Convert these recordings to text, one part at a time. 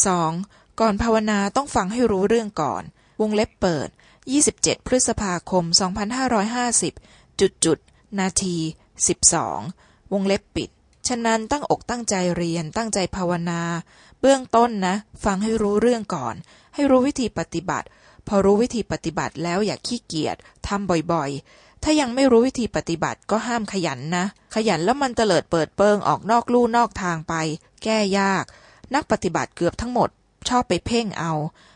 2. ก่อนภาวนาต้องฟังให้รู้เรื่องก่อน วงเล็บเปิด 27 พฤษภาคม 2550 จุดจุด นาที 12 วงเล็บปิด ฉะนั้นตั้งอกตั้งใจเรียนตั้งใจภาวนา เบื้องต้นนะ ฟังให้รู้เรื่องก่อน ให้รู้วิธีปฏิบัติ พอรู้วิธีปฏิบัติแล้วอย่าขี้เกียจทำบ่อยๆ ถ้ายังไม่รู้วิธีปฏิบัติก็ห้ามขยันนะ ขยันแล้วมันเตลิดเปิดเปิงออกนอกลู่นอกทางไป แก้ยาก นักปฏิบัติเกือบทั้งหมด ชอบไปเพ่งเอา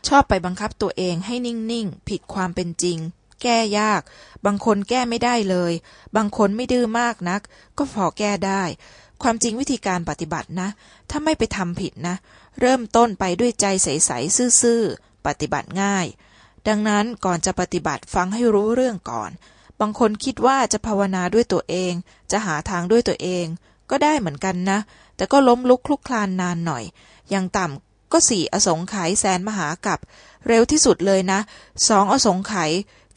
ชอบไปบังคับตัวเองให้นิ่งๆ ผิดความเป็นจริง แก้ยาก บางคนแก้ไม่ได้เลย บางคนไม่ดื้อมากนัก ก็พอแก้ได้ ความจริงวิธีการปฏิบัตินะ ถ้าไม่ไปทำผิดนะ เริ่มต้นไปด้วยใจใสๆซื่อๆ ปฏิบัติง่าย ดังนั้นก่อนจะปฏิบัติฟังให้รู้เรื่องก่อน บางคนคิดว่าจะภาวนาด้วยตัวเอง จะหาทางด้วยตัวเอง ก็ได้เหมือนกันนะ แต่ก็ล้มลุกคลุกคลานนานหน่อยอย่างต่ำก็สี่อสงไขยแสนมหากับเร็วที่สุดเลยนะสองอสงไขย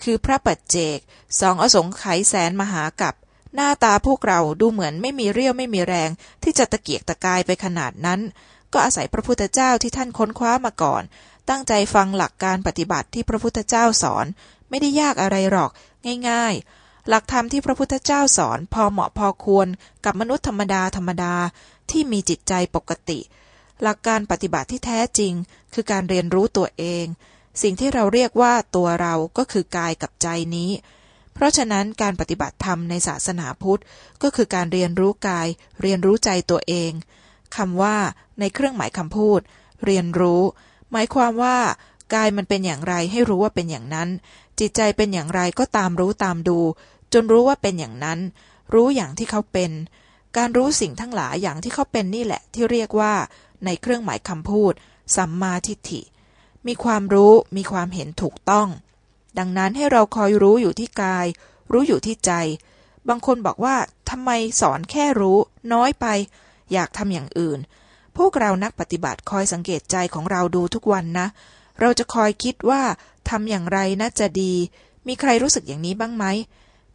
คือพระปัจเจกสองอสงไขยแสนมหากับหน้าตาพวกเราดูเหมือนไม่มีเรี่ยวไม่มีแรงที่จะตะเกียกตะกายไปขนาดนั้น ก็อาศัยพระพุทธเจ้าที่ท่านค้นคว้ามาก่อน ตั้งใจฟังหลักการปฏิบัติที่พระพุทธเจ้าสอน ไม่ได้ยากอะไรหรอก ง่าย ๆ หลักธรรมที่พระพุทธเจ้าสอนพอเหมาะพอควรกับมนุษย์ธรรมดาธรรมดาที่มีจิตใจปกติ หลักการปฏิบัติที่แท้จริง คือการเรียนรู้ตัวเอง สิ่งที่เราเรียกว่าตัวเราก็คือกายกับใจนี้ เพราะฉะนั้นการปฏิบัติธรรมในศาสนาพุทธก็คือการเรียนรู้กาย เรียนรู้ใจตัวเองคำว่า ในเครื่องหมายคำพูด เรียนรู้ หมายความว่า กายมันเป็นอย่างไรให้รู้ว่าเป็นอย่างนั้น จิตใจเป็นอย่างไรก็ตามรู้ตามดู จนรู้ว่าเป็นอย่างนั้น รู้อย่างที่เขาเป็น การรู้สิ่งทั้งหลายอย่างที่เขาเป็นนี่แหละ ที่เรียกว่า ในเครื่องหมายคำพูด สัมมาทิฏฐิ มีความรู้มีความเห็นถูกต้อง ดังนั้นให้เราคอยรู้อยู่ที่กาย รู้อยู่ที่ใจ บางคนบอกว่าทำไมสอนแค่รู้ น้อยไป อยากทำอย่างอื่น พวกเรานักปฏิบัติคอยสังเกตใจของเราดูทุกวันนะ เราจะคอยคิดว่าทำอย่างไรน่าจะดี มีใครรู้สึกอย่างนี้บ้างไหม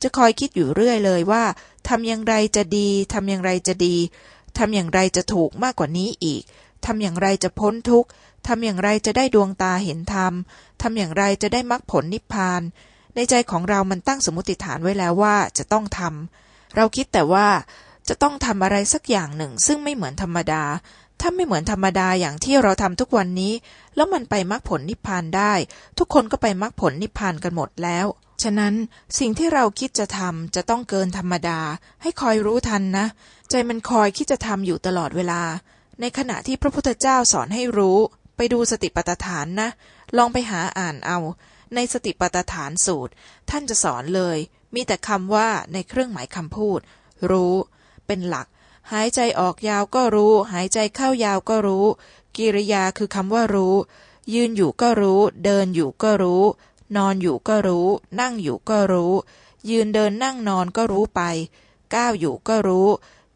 จะคอยคิดอยู่เรื่อยเลยว่าทำอย่างไรจะดีทำอย่างไรจะดีทำอย่างไรจะถูกมากกว่านี้อีกทำอย่างไรจะพ้นทุกข์ทำอย่างไรจะได้ดวงตาเห็นธรรมทำอย่างไรจะได้มรรคผลนิพพาน ในใจของเรามันตั้งสมมติฐานไว้แล้วว่าจะต้องทำเราคิดแต่ว่าจะต้องทำอะไรสักอย่างหนึ่งซึ่งไม่เหมือนธรรมดา ถ้าไม่เหมือนธรรมดาอย่างที่เราทำทุกวันนี้ แล้วมันไปมรรคผลนิพพานได้ ทุกคนก็ไปมรรคผลนิพพานกันหมดแล้ว ฉะนั้นสิ่งที่เราคิดจะทำจะต้องเกินธรรมดา ให้คอยรู้ทันนะ ใจมันคอยคิดจะทำอยู่ตลอดเวลา ในขณะที่พระพุทธเจ้าสอนให้รู้ ไปดูสติปัฏฐานนะ ลองไปหาอ่านเอา ในสติปัฏฐานสูตร ท่านจะสอนเลย มีแต่คำว่าในเครื่องหมายคำพูด รู้ เป็นหลัก หายใจออกยาวก็รู้ หายใจเข้ายาวก็รู้ กิริยาคือคำว่ารู้ ยืนอยู่ก็รู้ เดินอยู่ก็รู้ นอนอยู่ก็รู้ นั่งอยู่ก็รู้ ยืนเดินนั่งนอนก็รู้ไป ก้าวอยู่ก็รู้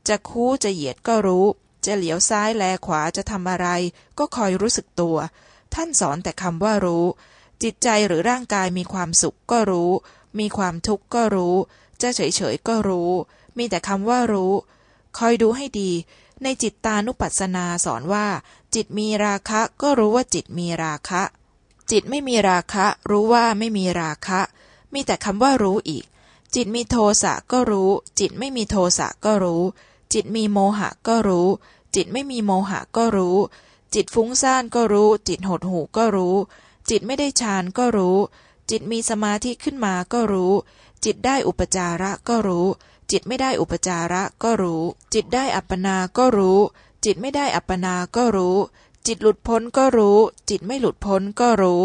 จะคู่จะเหยียดก็รู้ จะเหลียวซ้ายแลขวาจะทำอะไร ก็คอยรู้สึกตัว ท่านสอนแต่คำว่ารู้ จิตใจหรือร่างกายมีความสุขก็รู้ มีความทุกข์ก็รู้ จะเฉยเฉยก็รู้ มีแต่คำว่ารู้ คอยดูให้ดี ในจิตตานุปัสสนาสอนว่า จิตมีราคะก็รู้ว่าจิตมีราคะ จิตไม่มีราคะ รู้ว่าไม่มีราคะ มีแต่คำว่ารู้อีก จิตมีโทสะก็รู้ จิตไม่มีโทสะก็รู้ จิตมีโมหะก็รู้ จิตไม่มีโมหะก็รู้ จิตฟุ้งซ่านก็รู้ จิตหดหูก็รู้ จิตไม่ได้ฌานก็รู้ จิตมีสมาธิขึ้นมาก็รู้ จิตได้อุปจาระก็รู้ จิตไม่ได้อุปจาระก็รู้ จิตได้อัปปนาก็รู้ จิตไม่ได้อัปปนาก็รู้ จิตหลุดพ้นก็รู้ จิตไม่หลุดพ้นก็รู้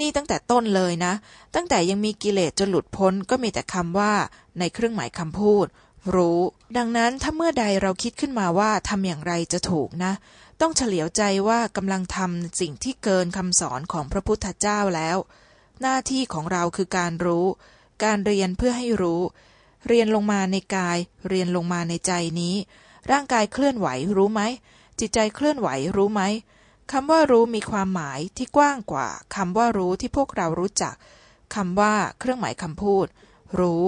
นี่ตั้งแต่ต้นเลยนะ ตั้งแต่ยังมีกิเลสจนหลุดพ้นก็มีแต่คำว่า ในเครื่องหมายคำพูด รู้ ดังนั้นถ้าเมื่อใดเราคิดขึ้นมาว่าทำอย่างไรจะถูกนะ ต้องเฉลียวใจว่ากำลังทำสิ่งที่เกินคำสอนของพระพุทธเจ้าแล้ว หน้าที่ของเราคือการรู้ การเรียนเพื่อให้รู้ เรียนลงมาในกาย เรียนลงมาในใจนี้ ร่างกายเคลื่อนไหวรู้ไหม จิตใจเคลื่อนไหวรู้ไหมคำว่ารู้มีความหมายที่กว้างกว่าคำว่ารู้ที่พวกเรารู้จักคำว่าเครื่องหมายคำพูด รู้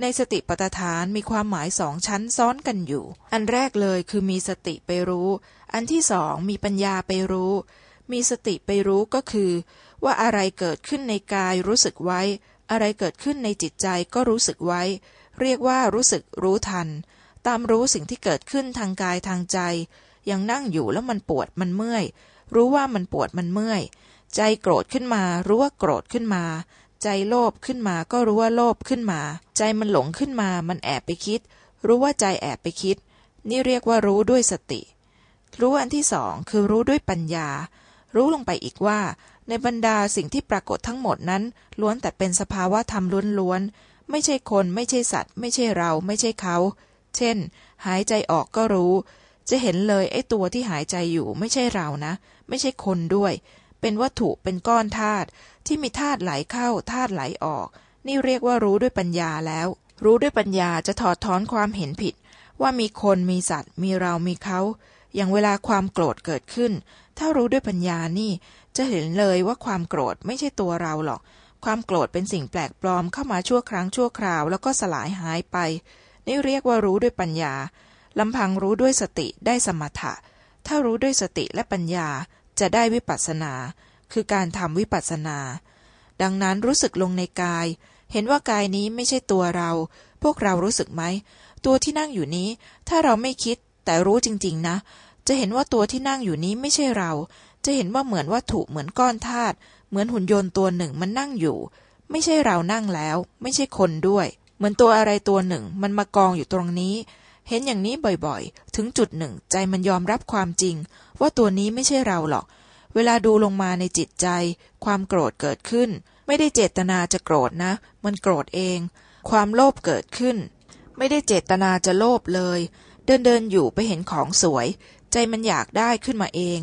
ในสติปัฏฐานมีความหมายสองชั้นซ้อนกันอยู่ อันแรกเลยคือมีสติไปรู้ อันที่สองมีปัญญาไปรู้ มีสติไปรู้ก็คือ ว่าอะไรเกิดขึ้นในกายรู้สึกไว้ อะไรเกิดขึ้นในจิตใจก็รู้สึกไว้ เรียกว่ารู้สึกรู้ทัน ตามรู้สิ่งที่เกิดขึ้นทางกายทางใจ ยังนั่งอยู่แล้วมันปวดมันเมื่อย รู้ว่ามันปวดมันเมื่อย ใจโกรธขึ้นมา รู้ว่าโกรธขึ้นมา ใจโลภขึ้นมาก็รู้ว่าโลภขึ้นมา ใจมันหลงขึ้นมา มันแอบไปคิด รู้ว่าใจแอบไปคิด นี่เรียกว่ารู้ด้วยสติ รู้อันที่สองคือรู้ด้วยปัญญา รู้ลงไปอีกว่าในบรรดาสิ่งที่ปรากฏทั้งหมดนั้น ล้วนแต่เป็นสภาวะธรรมล้วนๆ ไม่ใช่คนไม่ใช่สัตว์ ไม่ใช่เราไม่ใช่เขา เช่น หายใจออกก็รู้ จะเห็นเลยไอ้ตัวที่หายใจอยู่ไม่ใช่เรานะ ไม่ใช่คนด้วย เป็นวัตถุเป็นก้อนธาตุที่มีธาตุไหลเข้าธาตุไหลออก นี่เรียกว่ารู้ด้วยปัญญาแล้ว รู้ด้วยปัญญาจะถอดถอนความเห็นผิด ว่ามีคนมีสัตว์ มีเรามีเขา อย่างเวลาความโกรธเกิดขึ้น ถ้ารู้ด้วยปัญญานี่ จะเห็นเลยว่าความโกรธไม่ใช่ตัวเราหรอก ความโกรธเป็นสิ่งแปลกปลอมเข้ามาชั่วครั้งชั่วคราว แล้วก็สลายหายไป นี่เรียกว่ารู้ด้วยปัญญาลำพังรู้ด้วยสติได้สมถะ ถ้ารู้ด้วยสติและปัญญาจะได้วิปัสสนา คือการทำวิปัสสนา ดังนั้นรู้สึกลงในกาย เห็นว่ากายนี้ไม่ใช่ตัวเรา พวกเรารู้สึกไหม ตัวที่นั่งอยู่นี้ ถ้าเราไม่คิด แต่รู้จริง ๆ นะ จะเห็นว่าตัวที่นั่งอยู่นี้ไม่ใช่เรา จะเห็นว่าเหมือนวัตถุเหมือนก้อนธาตุ เหมือนหุ่นยนต์ตัวหนึ่งมันนั่งอยู่ ไม่ใช่เรานั่งแล้ว ไม่ใช่คนด้วย เหมือนตัวอะไรตัวหนึ่ง มันมากองอยู่ตรงนี้ เห็นอย่างนี้บ่อยๆ ถึงจุดหนึ่ง ใจมันยอมรับความจริง ว่าตัวนี้ไม่ใช่เราหรอก เวลาดูลงมาในจิตใจ ความโกรธเกิดขึ้น ไม่ได้เจตนาจะโกรธนะ มันโกรธเอง ความโลภเกิดขึ้น ไม่ได้เจตนาจะโลภเลย เดินเดินอยู่ไปเห็นของสวย ใจมันอยากได้ขึ้นมาเอง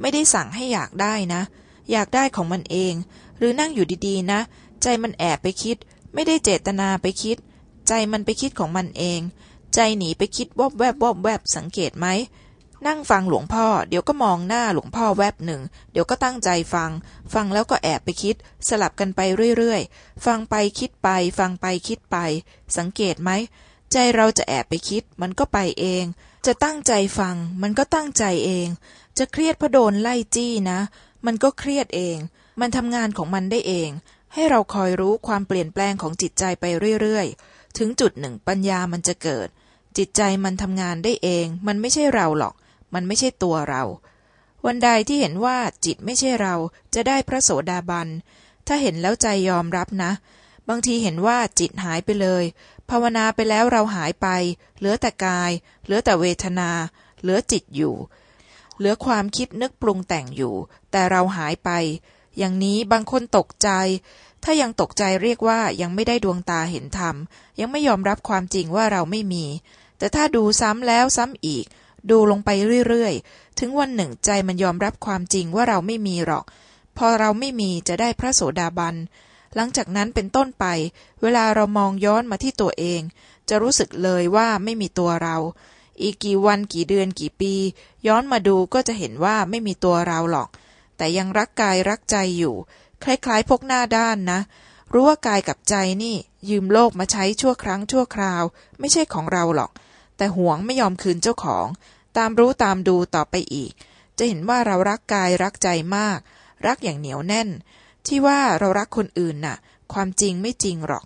ไม่ได้สั่งให้อยากได้นะ อยากได้ของมันเอง หรือนั่งอยู่ดีๆนะ ใจมันแอบไปคิด ไม่ได้เจตนาไปคิด ใจมันไปคิดของมันเอง ใจหนีไปคิดวอบแวบวอบแวบสังเกตไหมนั่งฟังหลวงพ่อ เดี๋ยวก็มองหน้าหลวงพ่อแวบหนึ่ง เดี๋ยวก็ตั้งใจฟัง ฟังแล้วก็แอบไปคิด สลับกันไปเรื่อยๆ ฟังไปคิดไป ฟังไปคิดไป สังเกตไหม ใจเราจะแอบไปคิด มันก็ไปเอง จะตั้งใจฟัง มันก็ตั้งใจเอง จะเครียดเพราะโดนไล่จี้นะ มันก็เครียดเอง มันทำงานของมันได้เอง ให้เราคอยรู้ความเปลี่ยนแปลงของจิตใจไปเรื่อยๆ ถึงจุดหนึ่งปัญญามันจะเกิด จิตใจมันทำงานได้เอง มันไม่ใช่เราหรอก มันไม่ใช่ตัวเรา วันใดที่เห็นว่าจิตไม่ใช่เราจะได้พระโสดาบัน ถ้าเห็นแล้วใจยอมรับนะ บางทีเห็นว่าจิตหายไปเลย ภาวนาไปแล้วเราหายไป เหลือแต่กาย เหลือแต่เวทนา เหลือจิตอยู่ เหลือความคิดนึกปรุงแต่งอยู่ แต่เราหายไป อย่างนี้บางคนตกใจ ถ้ายังตกใจเรียกว่ายังไม่ได้ดวงตาเห็นธรรม ยังไม่ยอมรับความจริงว่าเราไม่มี แต่ถ้าดูซ้ำแล้วซ้ำอีก ดูลงไปเรื่อยๆ ถึงวันหนึ่งใจมันยอมรับความจริงว่าเราไม่มีหรอก พอเราไม่มีจะได้พระโสดาบัน หลังจากนั้นเป็นต้นไป เวลาเรามองย้อนมาที่ตัวเอง จะรู้สึกเลยว่าไม่มีตัวเรา อีกกี่วันกี่เดือนกี่ปี ย้อนมาดูก็จะเห็นว่าไม่มีตัวเราหรอก แต่ยังรักกายรักใจอยู่ คล้ายๆพกหน้าด้านนะ รู้ว่ากายกับใจนี่ ยืมโลกมาใช้ชั่วครั้งชั่วคราว ไม่ใช่ของเราหรอก แต่หวงไม่ยอมคืนเจ้าของ ตามรู้ตามดูต่อไปอีก จะเห็นว่าเรารักกายรักใจมาก รักอย่างเหนียวแน่น ที่ว่าเรารักคนอื่นน่ะ ความจริงไม่จริงหรอก